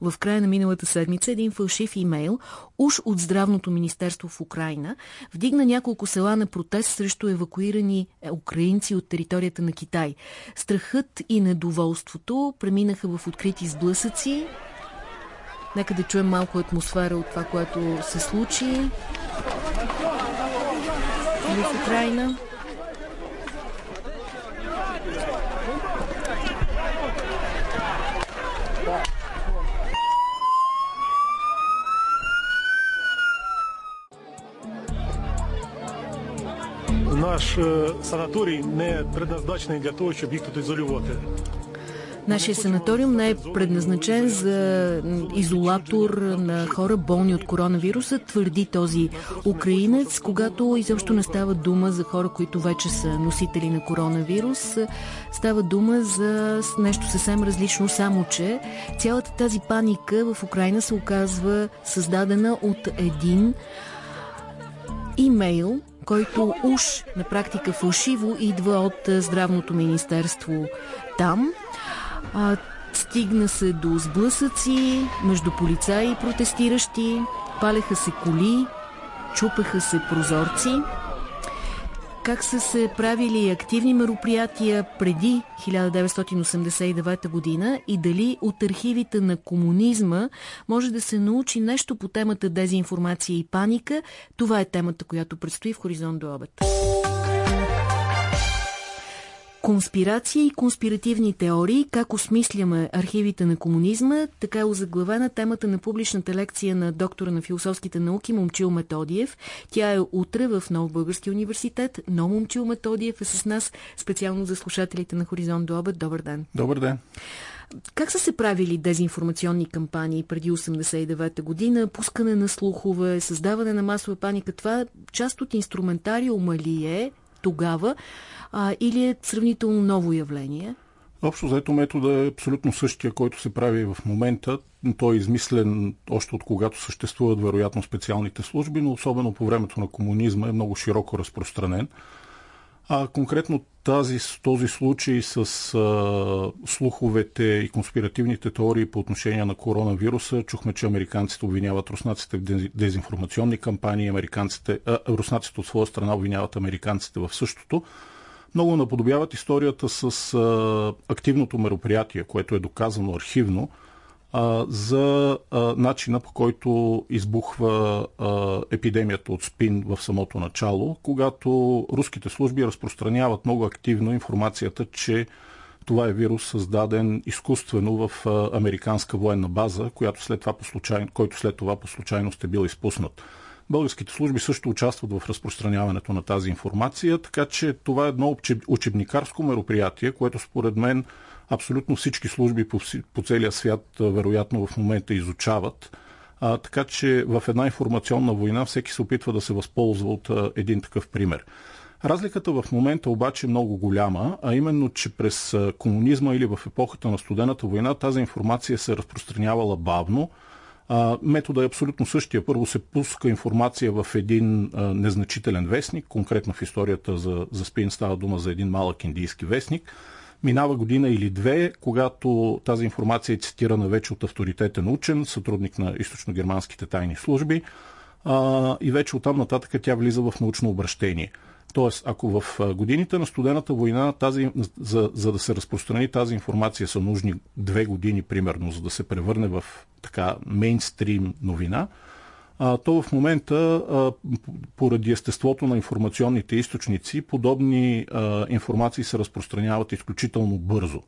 в края на миналата седмица един фалшив имейл, уж от Здравното министерство в Украина, вдигна няколко села на протест срещу евакуирани е, украинци от територията на Китай. Страхът и недоволството преминаха в открити сблъсъци. Нека да чуем малко атмосфера от това, което се случи в Украина. Наш е, санаторій не предназначений для того, щоб їх тут ізолювати. Нашия санаториум не е предназначен за изолатор на хора болни от коронавируса, твърди този украинец, когато изобщо не става дума за хора, които вече са носители на коронавирус. Става дума за нещо съвсем различно, само че цялата тази паника в Украина се оказва създадена от един имейл, който уж на практика фалшиво идва от Здравното министерство там. А, стигна се до сблъсъци между полицаи и протестиращи, палеха се коли, чупеха се прозорци. Как са се правили активни мероприятия преди 1989 година и дали от архивите на комунизма може да се научи нещо по темата дезинформация и паника, това е темата, която предстои в Хоризонт до обед. Конспирация и конспиративни теории, как осмисляме архивите на комунизма, така е озаглавена темата на публичната лекция на доктора на философските науки Момчил Методиев. Тя е утре в Нов Български университет, но Момчил Методиев е с нас специално за слушателите на Хоризонт до обед. Добър ден! Добър ден! Как са се правили дезинформационни кампании преди 89-та година? Пускане на слухове, създаване на масова паника. Това част от инструментариума ли е тогава? а, или е сравнително ново явление? Общо заето метода е абсолютно същия, който се прави в момента. Той е измислен още от когато съществуват вероятно специалните служби, но особено по времето на комунизма е много широко разпространен. А конкретно тази, този случай с а, слуховете и конспиративните теории по отношение на коронавируса, чухме, че американците обвиняват руснаците в дезинформационни кампании, американците, а, руснаците от своя страна обвиняват американците в същото. Много наподобяват историята с а, активното мероприятие, което е доказано архивно, а, за а, начина по който избухва а, епидемията от спин в самото начало, когато руските служби разпространяват много активно информацията, че това е вирус създаден изкуствено в а, американска военна база, която след това по случай... който след това по случайност е бил изпуснат. Българските служби също участват в разпространяването на тази информация, така че това е едно учебникарско мероприятие, което според мен абсолютно всички служби по, по целия свят вероятно в момента изучават. А, така че в една информационна война всеки се опитва да се възползва от а, един такъв пример. Разликата в момента обаче е много голяма, а именно, че през комунизма или в епохата на студената война тази информация се разпространявала бавно, а, е абсолютно същия. Първо се пуска информация в един незначителен вестник, конкретно в историята за, за Спин става дума за един малък индийски вестник. Минава година или две, когато тази информация е цитирана вече от авторитетен учен, сътрудник на източно-германските тайни служби а, и вече оттам нататък тя влиза в научно обращение. Тоест, ако в годините на студената война, тази, за, за да се разпространи тази информация са нужни две години, примерно, за да се превърне в така мейнстрим новина, то в момента, поради естеството на информационните източници, подобни информации се разпространяват изключително бързо.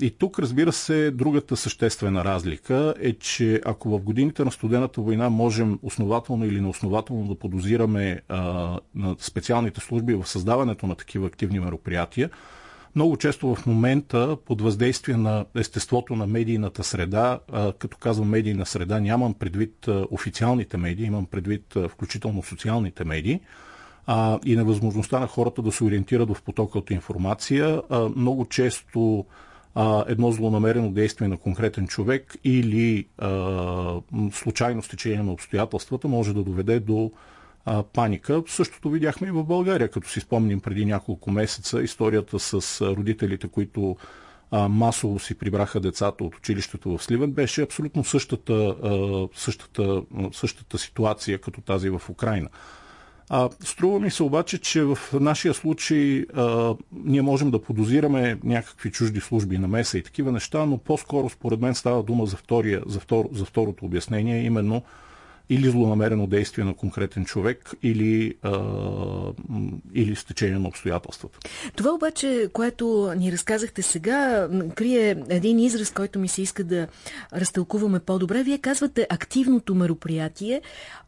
И тук, разбира се, другата съществена разлика е, че ако в годините на студената война можем основателно или неоснователно да подозираме на специалните служби в създаването на такива активни мероприятия, много често в момента под въздействие на естеството на медийната среда, като казвам медийна среда, нямам предвид официалните медии, имам предвид включително социалните медии, и невъзможността на хората да се ориентират в потока от информация. Много често едно злонамерено действие на конкретен човек или а, случайно стечение на обстоятелствата може да доведе до а, паника. Същото видяхме и в България, като си спомним преди няколко месеца историята с родителите, които а, масово си прибраха децата от училището в Сливен, беше абсолютно същата, а, същата, същата ситуация като тази в Украина. А, струва ми се обаче, че в нашия случай а, ние можем да подозираме някакви чужди служби на меса и такива неща, но по-скоро според мен става дума за, втория, за, втор, за второто обяснение, именно или злонамерено действие на конкретен човек, или, а, или стечение на обстоятелствата. Това обаче, което ни разказахте сега, крие един израз, който ми се иска да разтълкуваме по-добре. Вие казвате активното мероприятие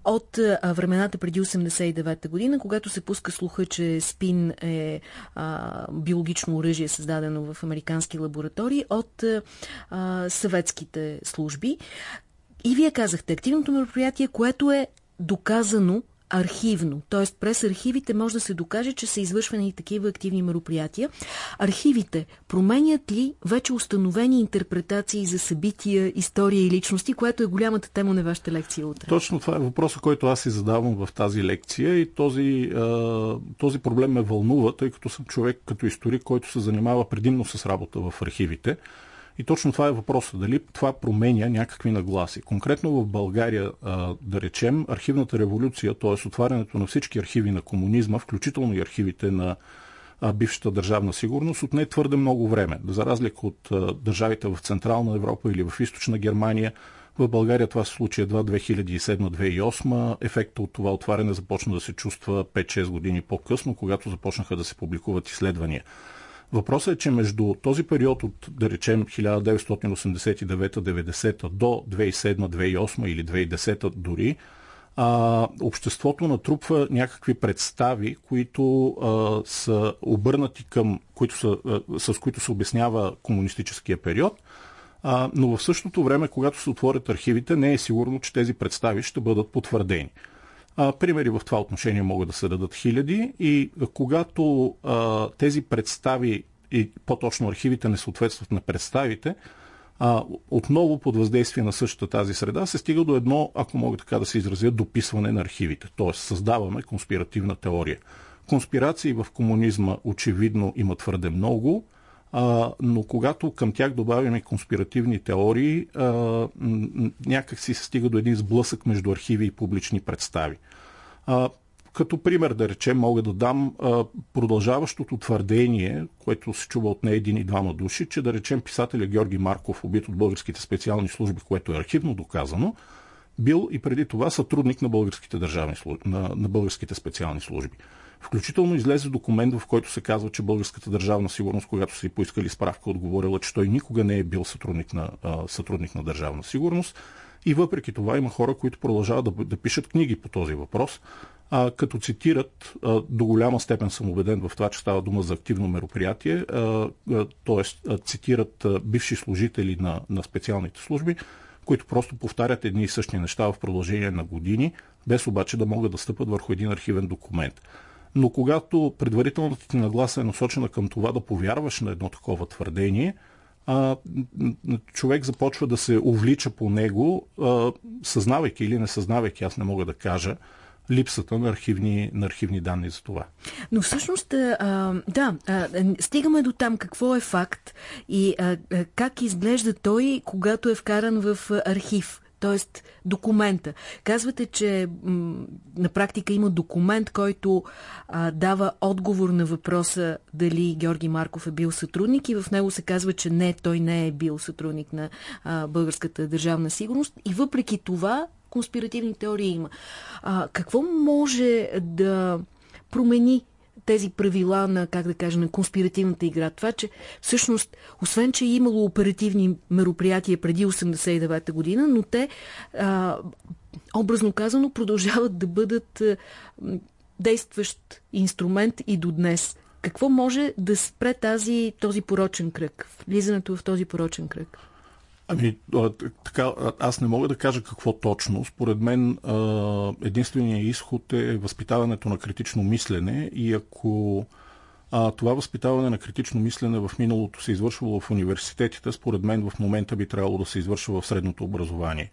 от времената преди 89-та година, когато се пуска слуха, че спин е а, биологично оръжие, създадено в американски лаборатории от а, съветските служби. И вие казахте, активното мероприятие, което е доказано архивно, т.е. през архивите може да се докаже, че са извършвани такива активни мероприятия. Архивите променят ли вече установени интерпретации за събития, история и личности, което е голямата тема на вашата лекция утре? Точно това е въпросът, който аз си задавам в тази лекция и този, този проблем ме вълнува, тъй като съм човек като историк, който се занимава предимно с работа в архивите. И точно това е въпросът. Дали това променя някакви нагласи. Конкретно в България, да речем, архивната революция, т.е. отварянето на всички архиви на комунизма, включително и архивите на бившата държавна сигурност, отне твърде много време. За разлика от държавите в Централна Европа или в Източна Германия, в България това се случи едва 2007-2008. Ефектът от това отваряне започна да се чувства 5-6 години по-късно, когато започнаха да се публикуват изследвания. Въпросът е, че между този период от, да речем, 1989-90 до 2007-2008 или 2010 дори, а, обществото натрупва някакви представи, които а, са обърнати към, които са, а, с които се обяснява комунистическия период, а, но в същото време, когато се отворят архивите, не е сигурно, че тези представи ще бъдат потвърдени. А, примери в това отношение могат да се дадат хиляди и когато а, тези представи и по-точно архивите не съответстват на представите, а, отново под въздействие на същата тази среда се стига до едно, ако мога така да се изразя, дописване на архивите. Тоест създаваме конспиративна теория. Конспирации в комунизма очевидно има твърде много, а, но когато към тях добавяме конспиративни теории, а, някак си се стига до един сблъсък между архиви и публични представи. А, като пример, да речем, мога да дам а, продължаващото твърдение, което се чува от не един и двама души, че да речем писателя Георги Марков, убит от българските специални служби, което е архивно доказано, бил и преди това сътрудник на българските, служби, на, на българските специални служби. Включително излезе документ, в който се казва, че българската държавна сигурност, когато са и поискали справка, отговорила, че той никога не е бил сътрудник на, сътрудник на държавна сигурност. И въпреки това има хора, които продължават да, да пишат книги по този въпрос, а, като цитират, а, до голяма степен съм убеден в това, че става дума за активно мероприятие, т.е. цитират а, бивши служители на, на специалните служби, които просто повтарят едни и същи неща в продължение на години, без обаче да могат да стъпат върху един архивен документ. Но когато предварителната ти нагласа е насочена към това да повярваш на едно такова твърдение, а, човек започва да се увлича по него, а, съзнавайки или не съзнавайки, аз не мога да кажа, липсата на архивни, на архивни данни за това. Но всъщност, а, да, а, стигаме до там какво е факт и а, как изглежда той, когато е вкаран в архив. Т.е. документа. Казвате, че на практика има документ, който а, дава отговор на въпроса дали Георги Марков е бил сътрудник и в него се казва, че не, той не е бил сътрудник на а, българската държавна сигурност и въпреки това конспиративни теории има. А, какво може да промени тези правила на, как да кажа, на конспиративната игра. Това, че всъщност, освен, че е имало оперативни мероприятия преди 89-та година, но те, а, образно казано, продължават да бъдат а, действащ инструмент и до днес. Какво може да спре тази, този порочен кръг, влизането в този порочен кръг? Ами, така, аз не мога да кажа какво точно. Според мен единственият изход е възпитаването на критично мислене и ако а, това възпитаване на критично мислене в миналото се извършвало в университетите, според мен в момента би трябвало да се извършва в средното образование.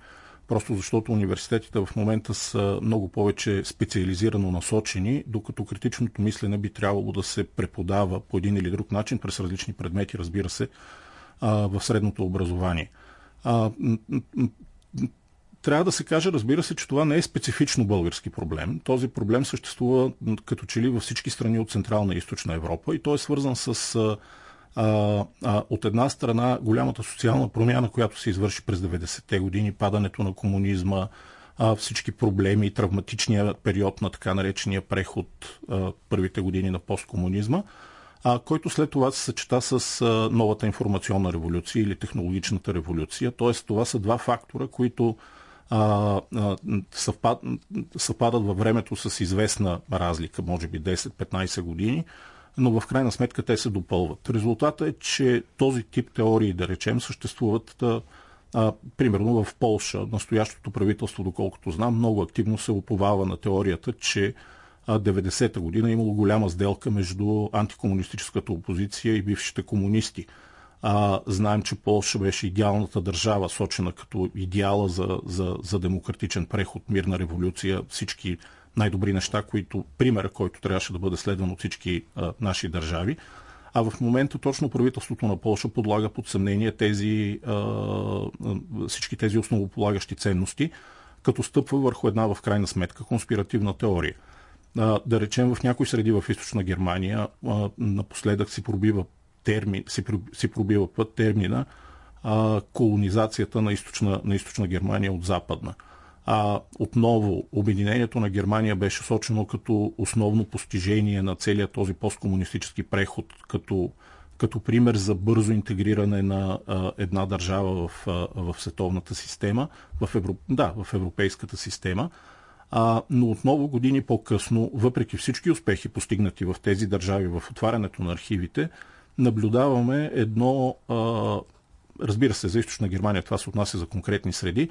Просто защото университетите в момента са много повече специализирано насочени, докато критичното мислене би трябвало да се преподава по един или друг начин през различни предмети, разбира се, в средното образование. А, трябва да се каже, разбира се, че това не е специфично български проблем. Този проблем съществува като че ли във всички страни от Централна и Източна Европа и той е свързан с а, а, от една страна голямата социална промяна, която се извърши през 90-те години, падането на комунизма, а, всички проблеми, травматичния период на така наречения преход, а, първите години на посткомунизма, а, който след това се съчета с а, новата информационна революция или технологичната революция. Тоест това са два фактора, които а, а, съвпад, съвпадат във времето с известна разлика, може би 10-15 години, но в крайна сметка те се допълват. Резултата е, че този тип теории, да речем, съществуват а, а, примерно в Полша. Настоящото правителство, доколкото знам, много активно се оповава на теорията, че 90-та година е имало голяма сделка между антикомунистическата опозиция и бившите комунисти. А, знаем, че Полша беше идеалната държава, сочена като идеала за, за, за демократичен преход, мирна революция, всички най-добри неща, които, примера, който трябваше да бъде следван от всички а, наши държави. А в момента точно правителството на Польша подлага под съмнение тези, а, всички тези основополагащи ценности, като стъпва върху една в крайна сметка конспиративна теория. Да речем в някои среди в източна Германия напоследък си пробива, термин, си, пробива път термина колонизацията на източна, на източна Германия от западна. А, отново, обединението на Германия беше сочено като основно постижение на целият този посткомунистически преход, като, като пример за бързо интегриране на а, една държава в, а, в световната система, в, Евро... да, в европейската система. А, но отново години по-късно, въпреки всички успехи постигнати в тези държави в отварянето на архивите, наблюдаваме едно, а, разбира се, за източна Германия това се отнася за конкретни среди,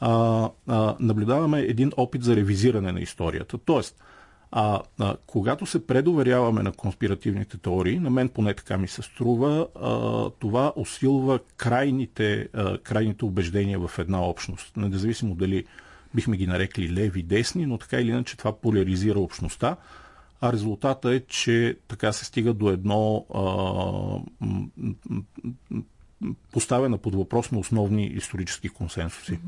а, а, наблюдаваме един опит за ревизиране на историята. Тоест, а, а, когато се предоверяваме на конспиративните теории, на мен поне така ми се струва, а, това усилва крайните, а, крайните убеждения в една общност. Независимо дали бихме ги нарекли леви, десни, но така или иначе това поляризира общността. А резултата е, че така се стига до едно а, поставена под въпрос на основни исторически консенсуси.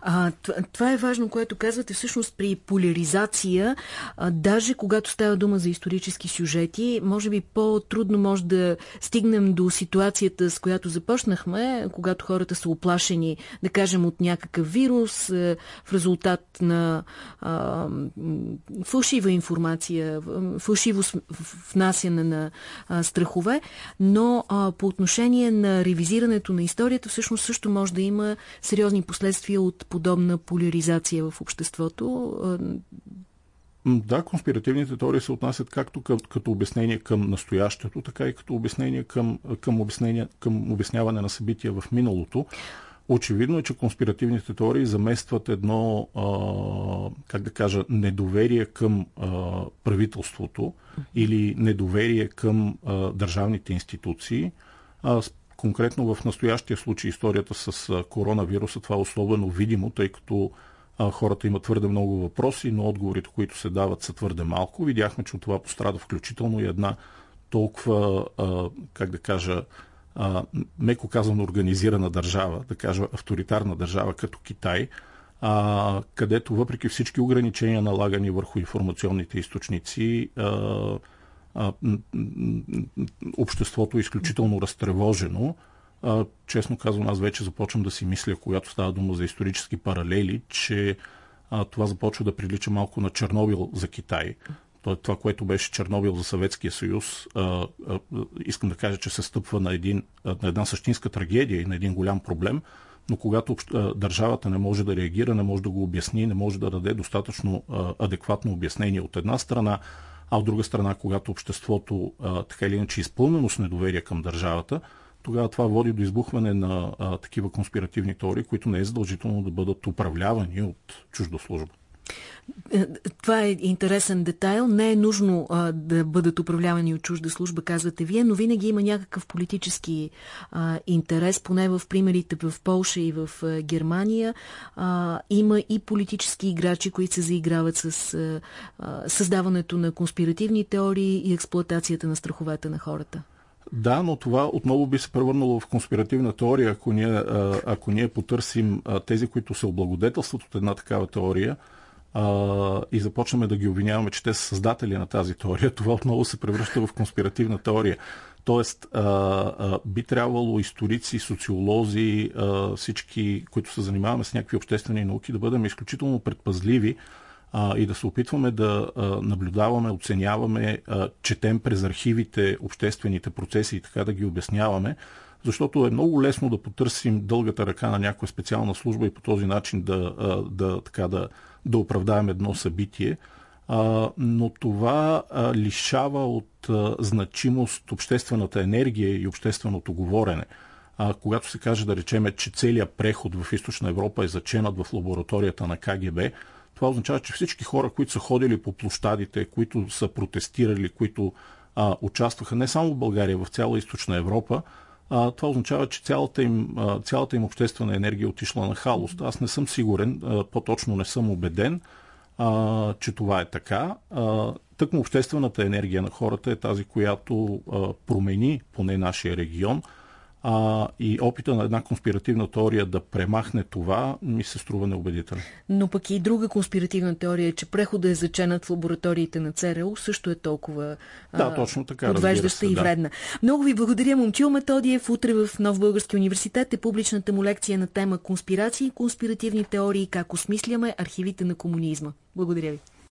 А, това е важно, което казвате. Всъщност при поляризация, а, даже когато става дума за исторически сюжети, може би по-трудно може да стигнем до ситуацията, с която започнахме, когато хората са оплашени, да кажем, от някакъв вирус, а, в резултат на а, фалшива информация, фалшиво внасяне на а, страхове, но а, по отношение на ревизирането на историята, всъщност също може да има сериозни последствия от подобна поляризация в обществото? Да, конспиративните теории се отнасят както към, като обяснение към настоящето, така и като обяснение към, към, обяснение, към обясняване на събития в миналото. Очевидно е, че конспиративните теории заместват едно, а, как да кажа, недоверие към а, правителството или недоверие към а, държавните институции. А, Конкретно в настоящия случай историята с коронавируса това е особено видимо, тъй като хората имат твърде много въпроси, но отговорите, които се дават, са твърде малко. Видяхме, че от това пострада включително и една толкова, как да кажа, меко казано организирана държава, да кажа авторитарна държава като Китай, където въпреки всички ограничения налагани върху информационните източници, а, обществото е изключително разтревожено. А, честно казвам, аз вече започвам да си мисля, когато става дума за исторически паралели, че а, това започва да прилича малко на Чернобил за Китай. Това, което беше Чернобил за Съветския съюз, а, а, искам да кажа, че се стъпва на, един, на една същинска трагедия и на един голям проблем, но когато държавата не може да реагира, не може да го обясни, не може да даде достатъчно адекватно обяснение от една страна, а от друга страна, когато обществото а, така или иначе е изпълнено с недоверие към държавата, тогава това води до избухване на а, такива конспиративни теории, които не е задължително да бъдат управлявани от чужда служба. Е, това е интересен детайл. Не е нужно а, да бъдат управлявани от чужда служба, казвате вие, но винаги има някакъв политически а, интерес, поне в примерите в Полша и в а, Германия. А, има и политически играчи, които се заиграват с а, създаването на конспиративни теории и експлуатацията на страховете на хората. Да, но това отново би се превърнало в конспиративна теория, ако ние, ако ние потърсим тези, които се облагодетелстват от една такава теория и започнем да ги обвиняваме, че те са създатели на тази теория, това отново се превръща в конспиративна теория. Тоест, а, а, би трябвало историци, социолози, а, всички, които се занимаваме с някакви обществени науки, да бъдем изключително предпазливи а, и да се опитваме да а, наблюдаваме, оценяваме, а, четем през архивите обществените процеси и така да ги обясняваме, защото е много лесно да потърсим дългата ръка на някоя специална служба и по този начин да, да, така, да, да оправдаем едно събитие. Но това лишава от значимост обществената енергия и общественото говорене. Когато се каже, да речеме, че целият преход в Източна Европа е заченат в лабораторията на КГБ, това означава, че всички хора, които са ходили по площадите, които са протестирали, които а, участваха не само в България, в цяла Източна Европа, а, това означава, че цялата им, а, цялата им обществена енергия е отишла на халост. Аз не съм сигурен, а, по-точно не съм убеден, а, че това е така. А, тъкмо обществената енергия на хората е тази, която а, промени поне нашия регион – а, и опита на една конспиративна теория да премахне това ми се струва неубедително. Но пък и друга конспиративна теория, че преходът е заченат в лабораториите на ЦРУ, също е толкова да, точно така, подвеждаща се, и вредна. Да. Много ви благодаря, Момчил Методиев. Утре в Нов Български университет е публичната му лекция на тема конспирации и конспиративни теории, как осмисляме архивите на комунизма. Благодаря ви.